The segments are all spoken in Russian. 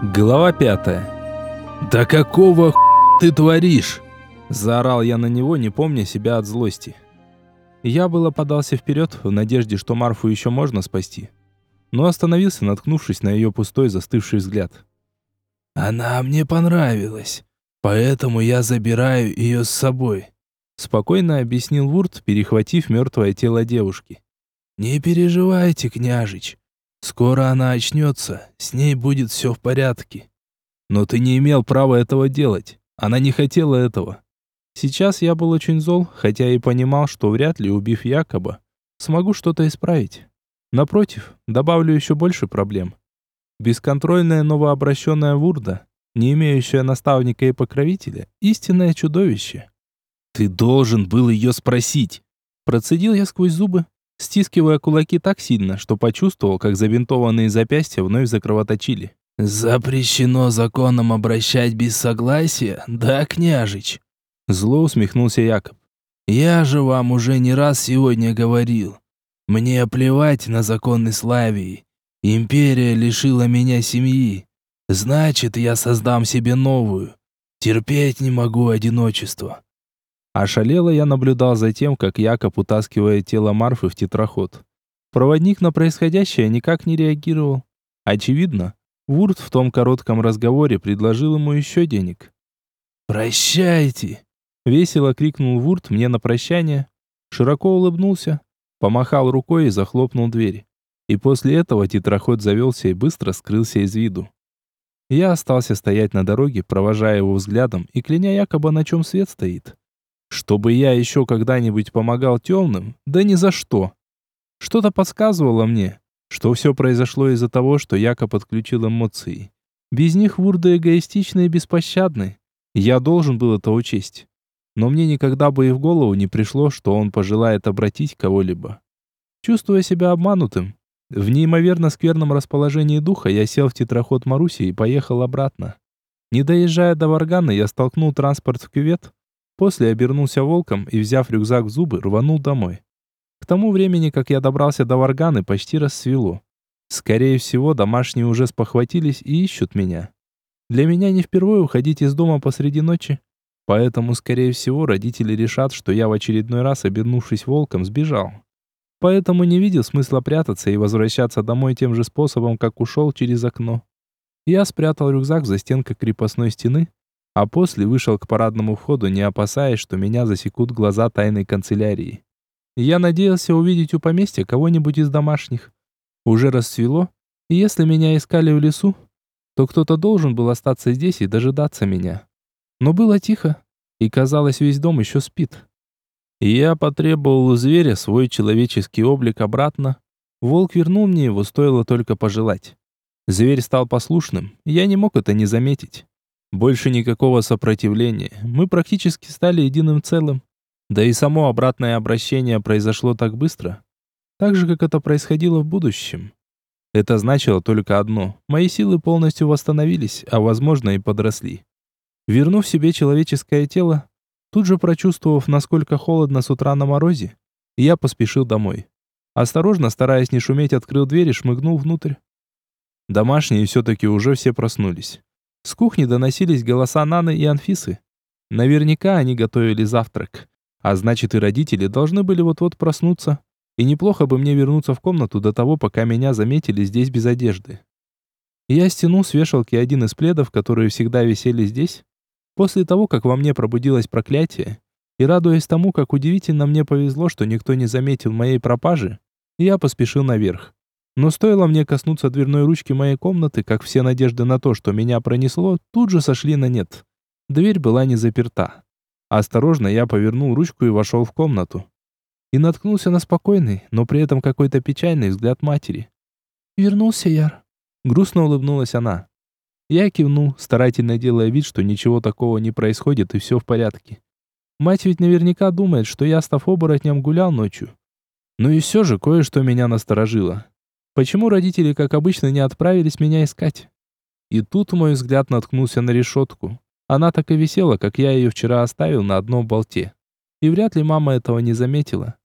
Глава пятая. «Да какого х... ты творишь?» Заорал я на него, не помня себя от злости. Я было подался вперед, в надежде, что Марфу еще можно спасти. Но остановился, наткнувшись на ее пустой застывший взгляд. «Она мне понравилась, поэтому я забираю ее с собой», спокойно объяснил Вурт, перехватив мертвое тело девушки. «Не переживайте, княжич, Скоро она очнется, с ней будет все в порядке. Но ты не имел права этого делать. Она не хотела этого. Сейчас я был очень зол, хотя и понимал, что вряд ли, убив Якоба, смогу что-то исправить. Напротив, добавлю еще больше проблем. Бесконтрольная новообращенная Вурда, не имеющая наставника и покровителя, истинное чудовище. Ты должен был ее спросить. Процедил я сквозь зубы, стискивая кулаки так сильно, что почувствовал, как забинтованные запястья вновь закровоточили. «Запрещено законом обращать без согласия, да, княжич?» Зло усмехнулся Якоб. «Я же вам уже не раз сегодня говорил. Мне плевать на законы Славии. Империя лишила меня семьи. Значит, я создам себе новую. Терпеть не могу одиночество. Ошалело я наблюдал за тем, как Якоб утаскивает тело Марфы в тетраход. Проводник на происходящее никак не реагировал. Очевидно, Вурт в том коротком разговоре предложил ему еще денег. «Прощайте!» — весело крикнул Вурт мне на прощание, широко улыбнулся, помахал рукой и захлопнул дверь. И после этого тетраход завелся и быстро скрылся из виду. Я остался стоять на дороге, провожая его взглядом и кляня якобы на чем свет стоит. Чтобы я еще когда-нибудь помогал темным? Да ни за что. Что-то подсказывало мне, что все произошло из-за того, что Яко подключил эмоции. Без них вурды эгоистичны и беспощадны. Я должен был это учесть. Но мне никогда бы и в голову не пришло, что он пожелает обратить кого-либо. Чувствуя себя обманутым, в неимоверно скверном расположении духа я сел в тетраход Маруси и поехал обратно. Не доезжая до Варгана, я столкнул транспорт в кювет, После обернулся волком и, взяв рюкзак в зубы, рванул домой. К тому времени, как я добрался до Варганы, почти рассвело. Скорее всего, домашние уже спохватились и ищут меня. Для меня не впервые уходить из дома посреди ночи, поэтому, скорее всего, родители решат, что я в очередной раз, обернувшись волком, сбежал. Поэтому не видел смысла прятаться и возвращаться домой тем же способом, как ушел через окно. Я спрятал рюкзак в застенках крепостной стены, а после вышел к парадному входу, не опасаясь, что меня засекут глаза тайной канцелярии. Я надеялся увидеть у поместья кого-нибудь из домашних. Уже расцвело, и если меня искали в лесу, то кто-то должен был остаться здесь и дожидаться меня. Но было тихо, и казалось, весь дом еще спит. Я потребовал у зверя свой человеческий облик обратно. Волк вернул мне его, стоило только пожелать. Зверь стал послушным, я не мог это не заметить. Больше никакого сопротивления. Мы практически стали единым целым. Да и само обратное обращение произошло так быстро. Так же, как это происходило в будущем. Это значило только одно. Мои силы полностью восстановились, а возможно и подросли. Вернув себе человеческое тело, тут же прочувствовав, насколько холодно с утра на морозе, я поспешил домой. Осторожно, стараясь не шуметь, открыл дверь и шмыгнул внутрь. Домашние все-таки уже все проснулись. С кухни доносились голоса Наны и Анфисы. Наверняка они готовили завтрак. А значит, и родители должны были вот-вот проснуться. И неплохо бы мне вернуться в комнату до того, пока меня заметили здесь без одежды. Я стянул с вешалки один из пледов, которые всегда висели здесь. После того, как во мне пробудилось проклятие, и радуясь тому, как удивительно мне повезло, что никто не заметил моей пропажи, я поспешил наверх. Но стоило мне коснуться дверной ручки моей комнаты, как все надежды на то, что меня пронесло, тут же сошли на нет. Дверь была не заперта. Осторожно я повернул ручку и вошел в комнату. И наткнулся на спокойный, но при этом какой-то печальный взгляд матери. «Вернулся, Яр?» Грустно улыбнулась она. Я кивнул, старательно делая вид, что ничего такого не происходит и все в порядке. Мать ведь наверняка думает, что я, став оборотнем, гулял ночью. Но и все же кое-что меня насторожило. Почему родители, как обычно, не отправились меня искать? И тут мой взгляд наткнулся на решетку. Она так и висела, как я ее вчера оставил на одном болте. И вряд ли мама этого не заметила.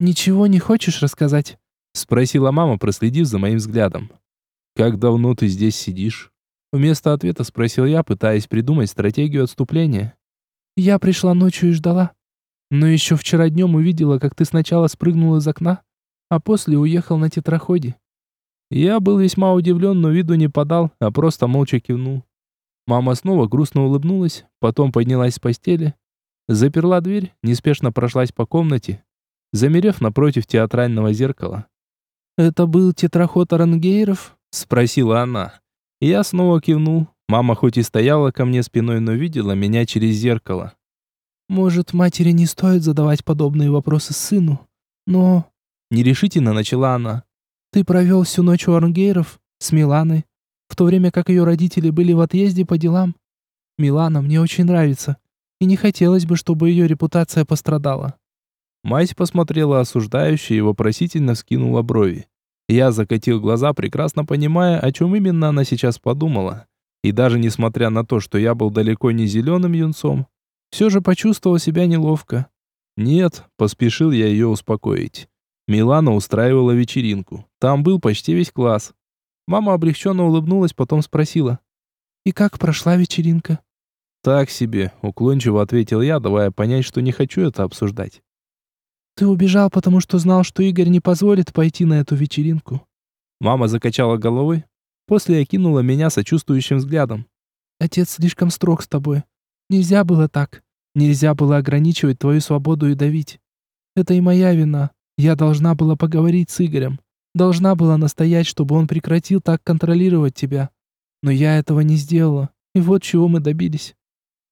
«Ничего не хочешь рассказать?» Спросила мама, проследив за моим взглядом. «Как давно ты здесь сидишь?» Вместо ответа спросил я, пытаясь придумать стратегию отступления. Я пришла ночью и ждала. Но еще вчера днем увидела, как ты сначала спрыгнул из окна, а после уехал на тетраходе. Я был весьма удивлен, но виду не подал, а просто молча кивнул. Мама снова грустно улыбнулась, потом поднялась с постели, заперла дверь, неспешно прошлась по комнате, замерев напротив театрального зеркала. «Это был тетраход Орангейров?» — спросила она. Я снова кивнул. Мама хоть и стояла ко мне спиной, но видела меня через зеркало. «Может, матери не стоит задавать подобные вопросы сыну, но...» Нерешительно начала она. «Ты провел всю ночь у Орнгейров с Миланой, в то время как ее родители были в отъезде по делам. Милана мне очень нравится, и не хотелось бы, чтобы ее репутация пострадала». Мать посмотрела осуждающе и вопросительно скинула брови. Я закатил глаза, прекрасно понимая, о чем именно она сейчас подумала. И даже несмотря на то, что я был далеко не зеленым юнцом, все же почувствовал себя неловко. Нет, поспешил я ее успокоить. Милана устраивала вечеринку. Там был почти весь класс. Мама облегченно улыбнулась, потом спросила. «И как прошла вечеринка?» «Так себе», — уклончиво ответил я, давая понять, что не хочу это обсуждать. Ты убежал, потому что знал, что Игорь не позволит пойти на эту вечеринку. Мама закачала головой, после окинула меня сочувствующим взглядом. Отец слишком строг с тобой. Нельзя было так. Нельзя было ограничивать твою свободу и давить. Это и моя вина. Я должна была поговорить с Игорем. Должна была настоять, чтобы он прекратил так контролировать тебя. Но я этого не сделала. И вот чего мы добились.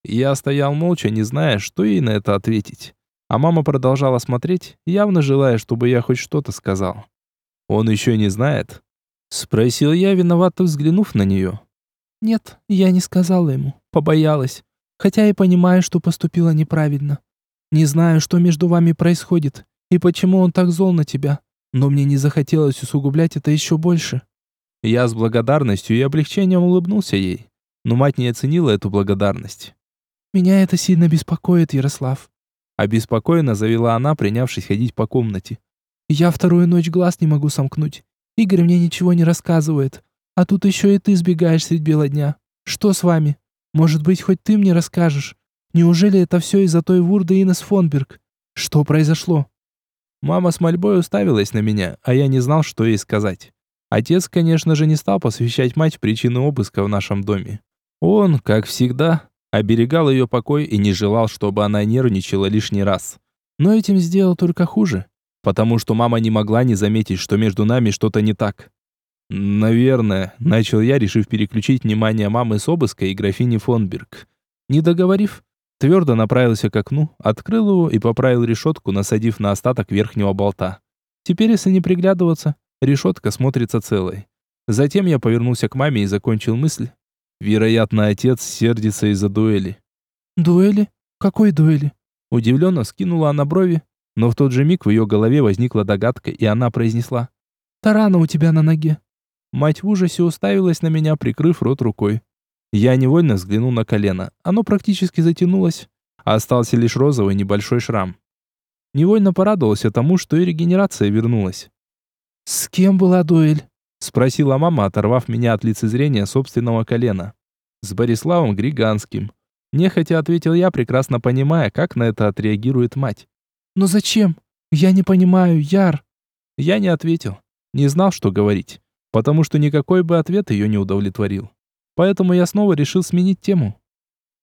Я стоял молча, не зная, что ей на это ответить. А мама продолжала смотреть, явно желая, чтобы я хоть что-то сказал. «Он еще не знает?» Спросил я, виновато взглянув на нее. «Нет, я не сказала ему. Побоялась. Хотя и понимаю, что поступила неправильно. Не знаю, что между вами происходит, и почему он так зол на тебя. Но мне не захотелось усугублять это еще больше». Я с благодарностью и облегчением улыбнулся ей. Но мать не оценила эту благодарность. «Меня это сильно беспокоит, Ярослав. Обеспокоенно завела она, принявшись ходить по комнате. «Я вторую ночь глаз не могу сомкнуть. Игорь мне ничего не рассказывает. А тут еще и ты сбегаешь средь бела дня. Что с вами? Может быть, хоть ты мне расскажешь? Неужели это все из-за той вурды Инес Фонберг? Что произошло?» Мама с мольбой уставилась на меня, а я не знал, что ей сказать. Отец, конечно же, не стал посвящать мать в причины обыска в нашем доме. Он, как всегда, оберегал ее покой и не желал, чтобы она нервничала лишний раз. Но этим сделал только хуже, потому что мама не могла не заметить, что между нами что-то не так. «Наверное», — начал я, решив переключить внимание мамы с обыска и графини Фонберг. Не договорив, твердо направился к окну, открыл его и поправил решетку, насадив на остаток верхнего болта. Теперь, если не приглядываться, решетка смотрится целой. Затем я повернулся к маме и закончил мысль, Вероятно, отец сердится из-за дуэли. «Дуэли? Какой дуэли?» Удивленно скинула она брови, но в тот же миг в ее голове возникла догадка, и она произнесла. «Тарана у тебя на ноге». Мать в ужасе уставилась на меня, прикрыв рот рукой. Я невольно взглянул на колено. Оно практически затянулось, а остался лишь розовый небольшой шрам. Невольно порадовался тому, что и регенерация вернулась. «С кем была дуэль?» Спросила мама, оторвав меня от лицезрения собственного колена. С Бориславом Григанским. Нехотя ответил я, прекрасно понимая, как на это отреагирует мать. «Но зачем? Я не понимаю, Яр!» Я не ответил. Не знал, что говорить. Потому что никакой бы ответ ее не удовлетворил. Поэтому я снова решил сменить тему.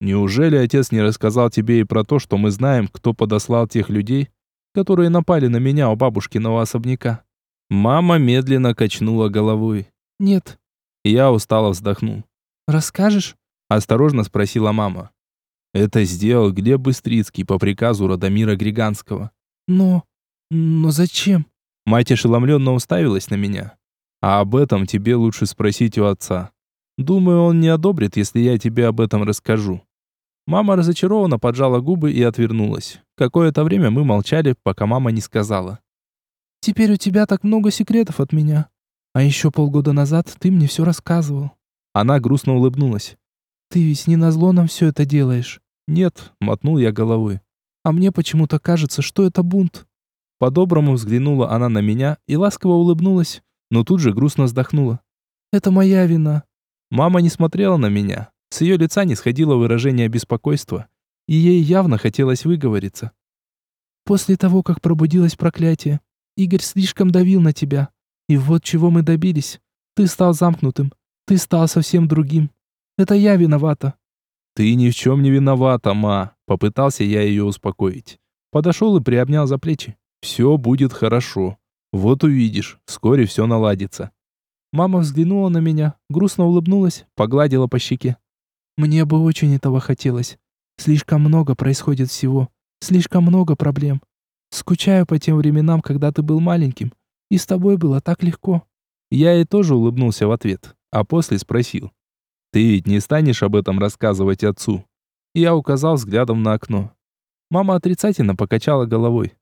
«Неужели отец не рассказал тебе и про то, что мы знаем, кто подослал тех людей, которые напали на меня у бабушкиного особняка?» Мама медленно качнула головой. «Нет». Я устало вздохнул. «Расскажешь?» Осторожно спросила мама. Это сделал Глеб Быстрицкий по приказу Радомира Григанского. «Но... но зачем?» Мать ошеломленно уставилась на меня. «А об этом тебе лучше спросить у отца. Думаю, он не одобрит, если я тебе об этом расскажу». Мама разочарованно поджала губы и отвернулась. Какое-то время мы молчали, пока мама не сказала. Теперь у тебя так много секретов от меня. А еще полгода назад ты мне все рассказывал». Она грустно улыбнулась. «Ты ведь не назло нам все это делаешь?» «Нет», — мотнул я головой. «А мне почему-то кажется, что это бунт». По-доброму взглянула она на меня и ласково улыбнулась, но тут же грустно вздохнула. «Это моя вина». Мама не смотрела на меня. С ее лица не сходило выражение беспокойства, и ей явно хотелось выговориться. После того, как пробудилось проклятие, Игорь слишком давил на тебя. И вот чего мы добились. Ты стал замкнутым. Ты стал совсем другим. Это я виновата. Ты ни в чем не виновата, ма. Попытался я ее успокоить. Подошел и приобнял за плечи. Все будет хорошо. Вот увидишь, вскоре все наладится. Мама взглянула на меня, грустно улыбнулась, погладила по щеке. Мне бы очень этого хотелось. Слишком много происходит всего. Слишком много проблем. Скучаю по тем временам, когда ты был маленьким, и с тобой было так легко. Я ей тоже улыбнулся в ответ, а после спросил: "Ты ведь не станешь об этом рассказывать отцу?" Я указал взглядом на окно. Мама отрицательно покачала головой.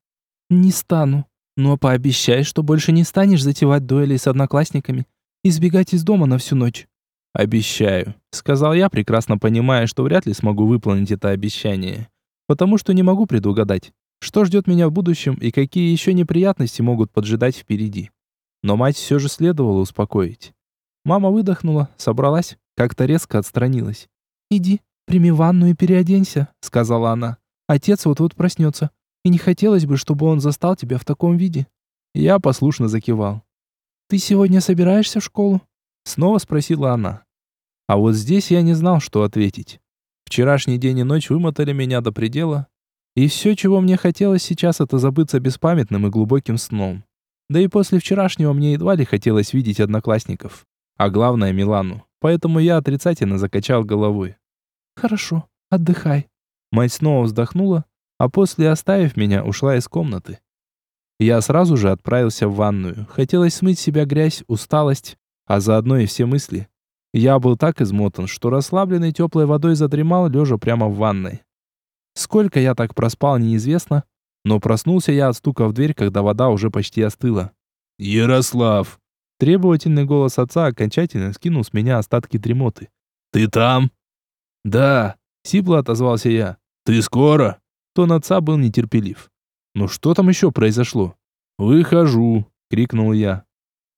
"Не стану, но пообещай, что больше не станешь затевать дуэли с одноклассниками и из дома на всю ночь". «Обещаю», — сказал я, прекрасно понимая, что вряд ли смогу выполнить это обещание. Потому что не могу предугадать, что ждет меня в будущем и какие еще неприятности могут поджидать впереди. Но мать все же следовало успокоить. Мама выдохнула, собралась, как-то резко отстранилась. «Иди, прими ванну и переоденься», — сказала она. «Отец вот-вот проснется, и не хотелось бы, чтобы он застал тебя в таком виде». Я послушно закивал. «Ты сегодня собираешься в школу?» Снова спросила она. А вот здесь я не знал, что ответить. Вчерашний день и ночь вымотали меня до предела. И все, чего мне хотелось сейчас, это забыться беспамятным и глубоким сном. Да и после вчерашнего мне едва ли хотелось видеть одноклассников. А главное, Милану. Поэтому я отрицательно закачал головой. «Хорошо, отдыхай». Мать снова вздохнула, а после, оставив меня, ушла из комнаты. Я сразу же отправился в ванную. Хотелось смыть себя грязь, усталость, а заодно и все мысли. Я был так измотан, что расслабленный теплой водой задремал, лежа прямо в ванной. Сколько я так проспал, неизвестно, но проснулся я от стука в дверь, когда вода уже почти остыла. «Ярослав!» Требовательный голос отца окончательно скинул с меня остатки дремоты. «Ты там?» «Да», — сипло отозвался я. «Ты скоро?» Тон отца был нетерпелив. «Ну что там еще произошло?» «Выхожу!» — крикнул я.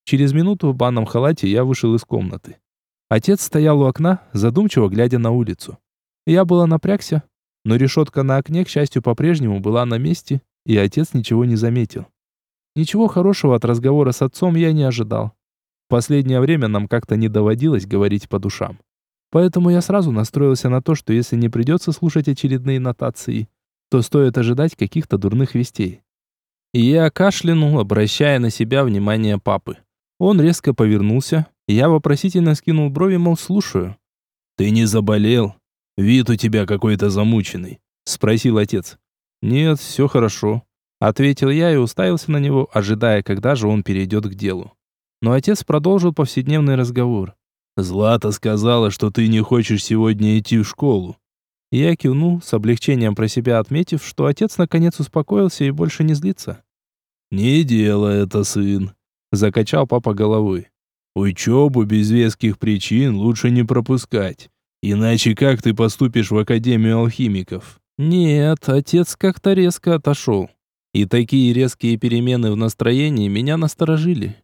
Через минуту в банном халате я вышел из комнаты. Отец стоял у окна, задумчиво глядя на улицу. Я было напрягся, но решетка на окне, к счастью, по-прежнему была на месте, и отец ничего не заметил. Ничего хорошего от разговора с отцом я не ожидал. В последнее время нам как-то не доводилось говорить по душам. Поэтому я сразу настроился на то, что если не придется слушать очередные нотации, то стоит ожидать каких-то дурных вестей. И я кашлянул, обращая на себя внимание папы. Он резко повернулся, и я вопросительно скинул брови, мол, слушаю. «Ты не заболел? Вид у тебя какой-то замученный», — спросил отец. «Нет, все хорошо», — ответил я и уставился на него, ожидая, когда же он перейдет к делу. Но отец продолжил повседневный разговор. «Злата сказала, что ты не хочешь сегодня идти в школу». Я кивнул, с облегчением про себя отметив, что отец наконец успокоился и больше не злится. «Не делай это, сын», Закачал папа головой. Учебу без веских причин лучше не пропускать. Иначе как ты поступишь в Академию алхимиков? Нет, отец как-то резко отошел. И такие резкие перемены в настроении меня насторожили.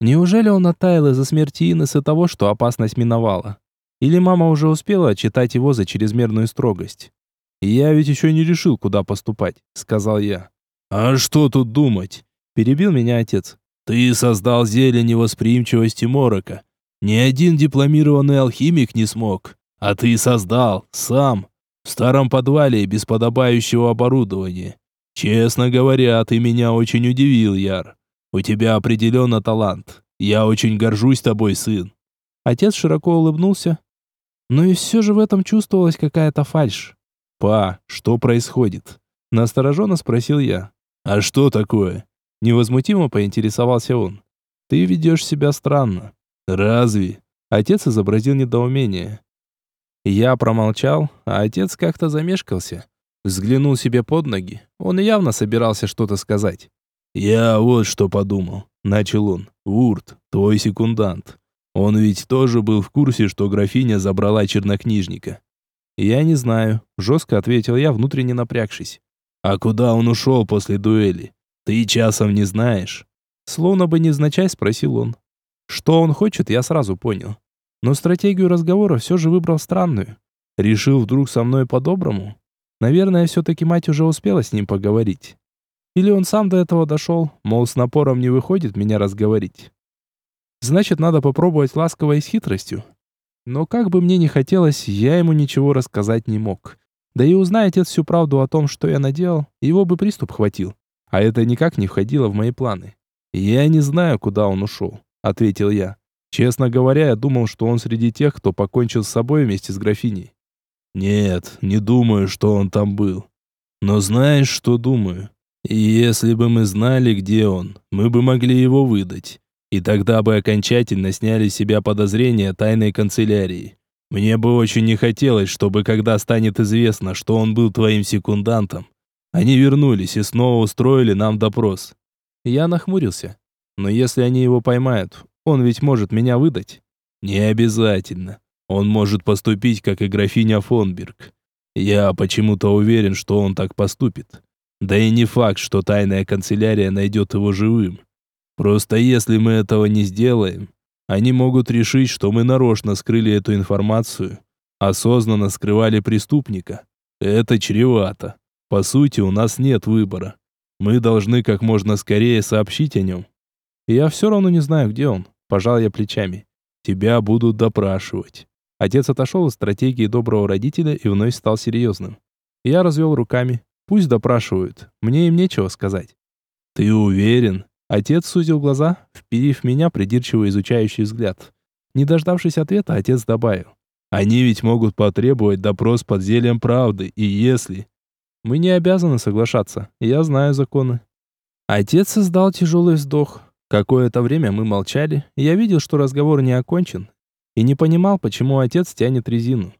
Неужели он оттаял из-за смерти Инессы того, что опасность миновала? Или мама уже успела отчитать его за чрезмерную строгость? «Я ведь еще не решил, куда поступать», — сказал я. «А что тут думать?» — перебил меня отец. Ты создал зелье невосприимчивости морока. Ни один дипломированный алхимик не смог. А ты создал, сам, в старом подвале без подобающего оборудования. Честно говоря, ты меня очень удивил, Яр. У тебя определенно талант. Я очень горжусь тобой, сын. Отец широко улыбнулся. Но и все же в этом чувствовалась какая-то фальшь. «Па, что происходит?» Настороженно спросил я. «А что такое?» Невозмутимо поинтересовался он. «Ты ведешь себя странно». «Разве?» Отец изобразил недоумение. Я промолчал, а отец как-то замешкался. Взглянул себе под ноги. Он явно собирался что-то сказать. «Я вот что подумал», — начал он. «Урт, твой секундант. Он ведь тоже был в курсе, что графиня забрала чернокнижника». «Я не знаю», — жестко ответил я, внутренне напрягшись. «А куда он ушел после дуэли? Ты часом не знаешь?» Словно бы невзначай спросил он. Что он хочет, я сразу понял. Но стратегию разговора все же выбрал странную. Решил вдруг со мной по-доброму. Наверное, все-таки мать уже успела с ним поговорить. Или он сам до этого дошел, мол, с напором не выходит меня разговорить. Значит, надо попробовать ласково и с хитростью. Но как бы мне ни хотелось, я ему ничего рассказать не мог. Да и узнай отец всю правду о том, что я наделал, его бы приступ хватил. А это никак не входило в мои планы. «Я не знаю, куда он ушел», — ответил я. Честно говоря, я думал, что он среди тех, кто покончил с собой вместе с графиней. «Нет, не думаю, что он там был. Но знаешь, что думаю? Если бы мы знали, где он, мы бы могли его выдать. И тогда бы окончательно сняли с себя подозрения тайной канцелярии. Мне бы очень не хотелось, чтобы когда станет известно, что он был твоим секундантом, они вернулись и снова устроили нам допрос. Я нахмурился. Но если они его поймают, он ведь может меня выдать. Не обязательно. Он может поступить, как и графиня Фонберг. Я почему-то уверен, что он так поступит. Да и не факт, что тайная канцелярия найдет его живым. Просто если мы этого не сделаем, они могут решить, что мы нарочно скрыли эту информацию, осознанно скрывали преступника. Это чревато. По сути, у нас нет выбора. Мы должны как можно скорее сообщить о нем. Я все равно не знаю, где он. Пожал я плечами. Тебя будут допрашивать. Отец отошел от стратегии доброго родителя и вновь стал серьезным. Я развел руками. Пусть допрашивают. Мне им нечего сказать. Ты уверен? Отец сузил глаза, вперив меня придирчиво изучающий взгляд. Не дождавшись ответа, отец добавил. «Они ведь могут потребовать допрос под зельем правды, и если...» «Мы не обязаны соглашаться, я знаю законы». Отец издал тяжелый вздох. Какое-то время мы молчали, я видел, что разговор не окончен, и не понимал, почему отец тянет резину.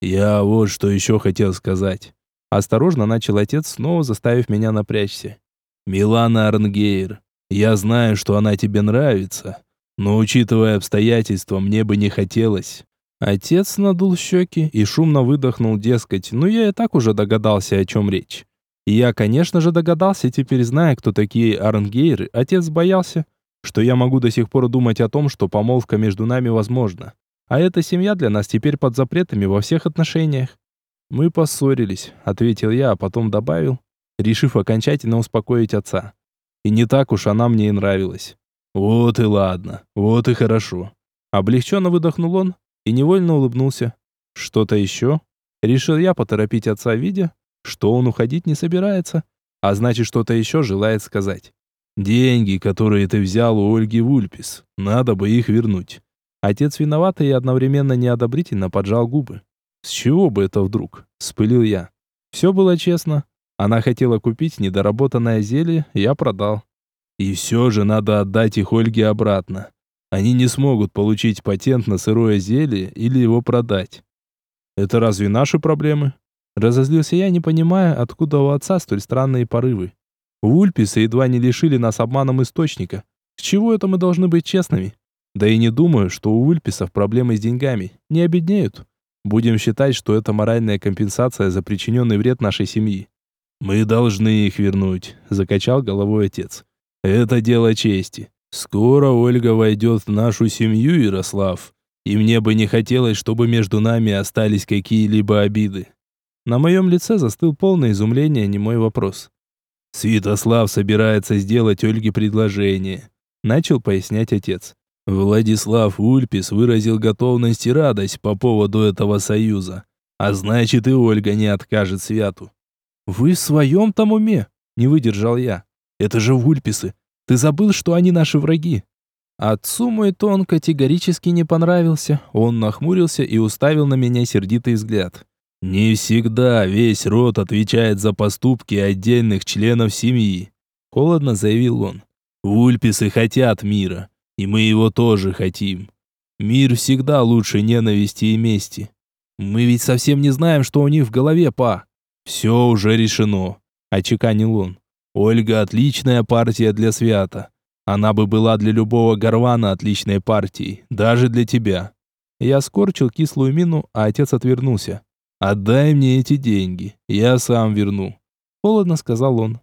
«Я вот что еще хотел сказать». Осторожно начал отец, снова заставив меня напрячься. «Милана Арнгейр, я знаю, что она тебе нравится, но, учитывая обстоятельства, мне бы не хотелось». Отец надул щеки и шумно выдохнул, дескать, ну я и так уже догадался, о чем речь. И я, конечно же, догадался, теперь зная, кто такие Арнгейры, отец боялся, что я могу до сих пор думать о том, что помолвка между нами возможна. А эта семья для нас теперь под запретами во всех отношениях. Мы поссорились, ответил я, а потом добавил, решив окончательно успокоить отца. И не так уж она мне и нравилась. Вот и ладно, вот и хорошо. Облегченно выдохнул он и невольно улыбнулся. Что-то еще? Решил я поторопить отца, видя, что он уходить не собирается, а значит, что-то еще желает сказать. Деньги, которые ты взял у Ольги Вульпис, надо бы их вернуть. Отец виноватый и одновременно неодобрительно поджал губы. С чего бы это вдруг? Спылил я. Все было честно. Она хотела купить недоработанное зелье, я продал. И все же надо отдать их Ольге обратно. Они не смогут получить патент на сырое зелье или его продать. Это разве наши проблемы? Разозлился я, не понимая, откуда у отца столь странные порывы. Ульписы едва не лишили нас обманом источника. С чего это мы должны быть честными? Да и не думаю, что у Ульписов проблемы с деньгами. Не обеднеют. Будем считать, что это моральная компенсация за причиненный вред нашей семьи. «Мы должны их вернуть», — закачал головой отец. «Это дело чести. Скоро Ольга войдет в нашу семью, Ярослав, и мне бы не хотелось, чтобы между нами остались какие-либо обиды». На моем лице застыл полное изумление не мой вопрос. «Святослав собирается сделать Ольге предложение», — начал пояснять отец. Владислав Ульпис выразил готовность и радость по поводу этого союза. А значит, и Ольга не откажет Святу. «Вы в своем там уме?» – не выдержал я. «Это же вульписы. Ты забыл, что они наши враги?» Отцу мой тон категорически не понравился. Он нахмурился и уставил на меня сердитый взгляд. «Не всегда весь род отвечает за поступки отдельных членов семьи», – холодно заявил он. «Вульписы хотят мира, и мы его тоже хотим. Мир всегда лучше ненависти и мести. Мы ведь совсем не знаем, что у них в голове, па. «Все уже решено», – очеканил он. «Ольга – отличная партия для Свята. Она бы была для любого горвана отличной партией, даже для тебя». Я скорчил кислую мину, а отец отвернулся. «Отдай мне эти деньги, я сам верну», – холодно сказал он.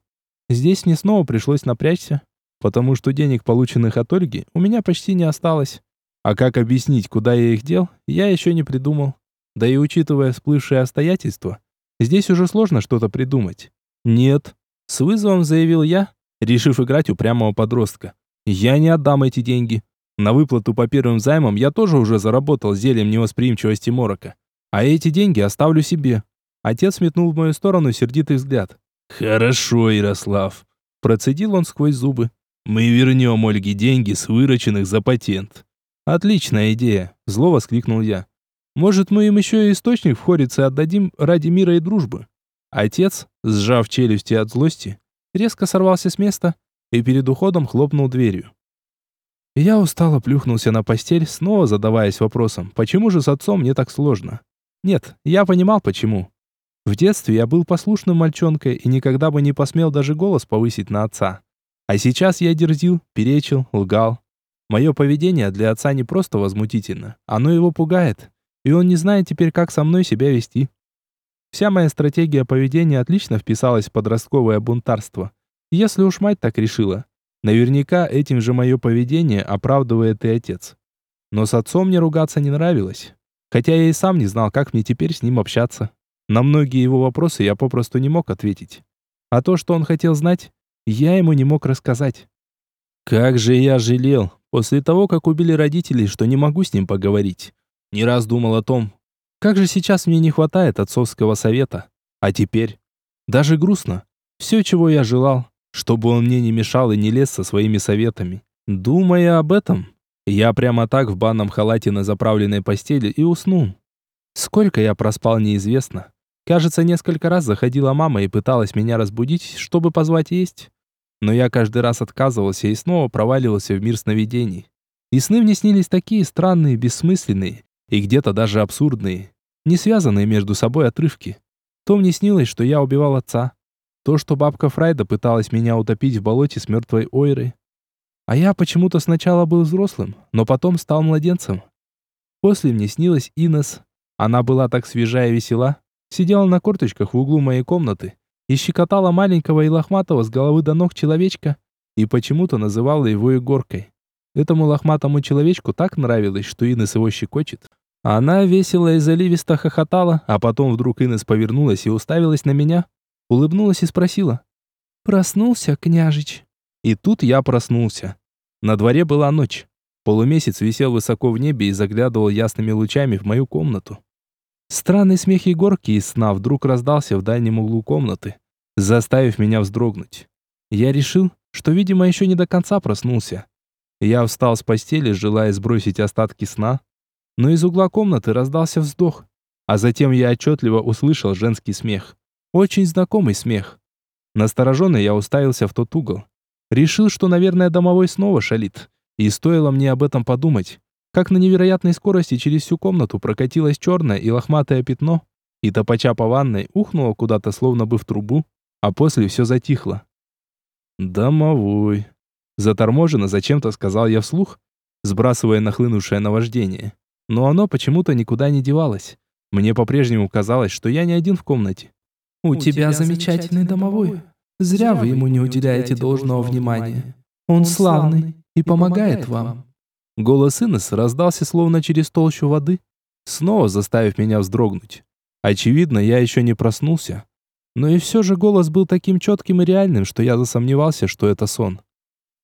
Здесь мне снова пришлось напрячься, потому что денег, полученных от Ольги, у меня почти не осталось. А как объяснить, куда я их дел, я еще не придумал. Да и учитывая всплывшие обстоятельства, здесь уже сложно что-то придумать. Нет, с вызовом заявил я, решив играть упрямого подростка. Я не отдам эти деньги. На выплату по первым займам я тоже уже заработал зельем невосприимчивости морока. А эти деньги оставлю себе. Отец метнул в мою сторону сердитый взгляд. «Хорошо, Ярослав», – процедил он сквозь зубы. «Мы вернем Ольге деньги с вырученных за патент». «Отличная идея», – зло воскликнул я. «Может, мы им еще и источник в Хорице отдадим ради мира и дружбы?» Отец, сжав челюсти от злости, резко сорвался с места и перед уходом хлопнул дверью. Я устало плюхнулся на постель, снова задаваясь вопросом, почему же с отцом мне так сложно? Нет, я понимал почему. В детстве я был послушным мальчонкой и никогда бы не посмел даже голос повысить на отца. А сейчас я дерзил, перечил, лгал. Мое поведение для отца не просто возмутительно, оно его пугает, и он не знает теперь, как со мной себя вести. Вся моя стратегия поведения отлично вписалась в подростковое бунтарство. Если уж мать так решила, наверняка этим же мое поведение оправдывает и отец. Но с отцом мне ругаться не нравилось, хотя я и сам не знал, как мне теперь с ним общаться. На многие его вопросы я попросту не мог ответить. А то, что он хотел знать, я ему не мог рассказать. Как же я жалел, после того, как убили родителей, что не могу с ним поговорить. Не раз думал о том, как же сейчас мне не хватает отцовского совета. А теперь? Даже грустно. Все, чего я желал, чтобы он мне не мешал и не лез со своими советами. Думая об этом, я прямо так в банном халате на заправленной постели и уснул. Сколько я проспал, неизвестно. Кажется, несколько раз заходила мама и пыталась меня разбудить, чтобы позвать есть. Но я каждый раз отказывался и снова проваливался в мир сновидений. И сны мне снились такие странные, бессмысленные и где-то даже абсурдные, не связанные между собой отрывки. То мне снилось, что я убивал отца. То, что бабка Фрайда пыталась меня утопить в болоте с мертвой Ойрой. А я почему-то сначала был взрослым, но потом стал младенцем. После мне снилась Инес. Она была так свежа и весела, сидела на корточках в углу моей комнаты и щекотала маленького и лохматого с головы до ног человечка и почему-то называла его Егоркой. Этому лохматому человечку так нравилось, что Инес его щекочет. Она весело и заливисто хохотала, а потом вдруг Инес повернулась и уставилась на меня, улыбнулась и спросила. «Проснулся, княжич?» И тут я проснулся. На дворе была ночь. Полумесяц висел высоко в небе и заглядывал ясными лучами в мою комнату. Странный смех Егорки из сна вдруг раздался в дальнем углу комнаты, заставив меня вздрогнуть. Я решил, что, видимо, еще не до конца проснулся. Я встал с постели, желая сбросить остатки сна, но из угла комнаты раздался вздох, а затем я отчетливо услышал женский смех. Очень знакомый смех. Настороженный я уставился в тот угол. Решил, что, наверное, домовой снова шалит. И стоило мне об этом подумать, как на невероятной скорости через всю комнату прокатилось черное и лохматое пятно, и топача по ванной ухнуло куда-то словно бы в трубу, а после все затихло. «Домовой», — заторможенно зачем-то сказал я вслух, сбрасывая нахлынувшее наваждение. Но оно почему-то никуда не девалось. Мне по-прежнему казалось, что я не один в комнате. «У, У тебя, тебя замечательный домовой. Зря вы ему не уделяете должного внимания. Он славный и помогает вам». Голос Инес раздался словно через толщу воды, снова заставив меня вздрогнуть. Очевидно, я еще не проснулся. Но и все же голос был таким четким и реальным, что я засомневался, что это сон.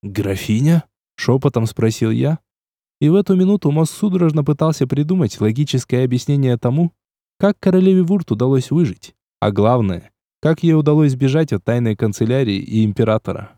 «Графиня?» — шепотом спросил я. И в эту минуту мозг судорожно пытался придумать логическое объяснение тому, как королеве Вурт удалось выжить. А главное, как ей удалось сбежать от тайной канцелярии и императора.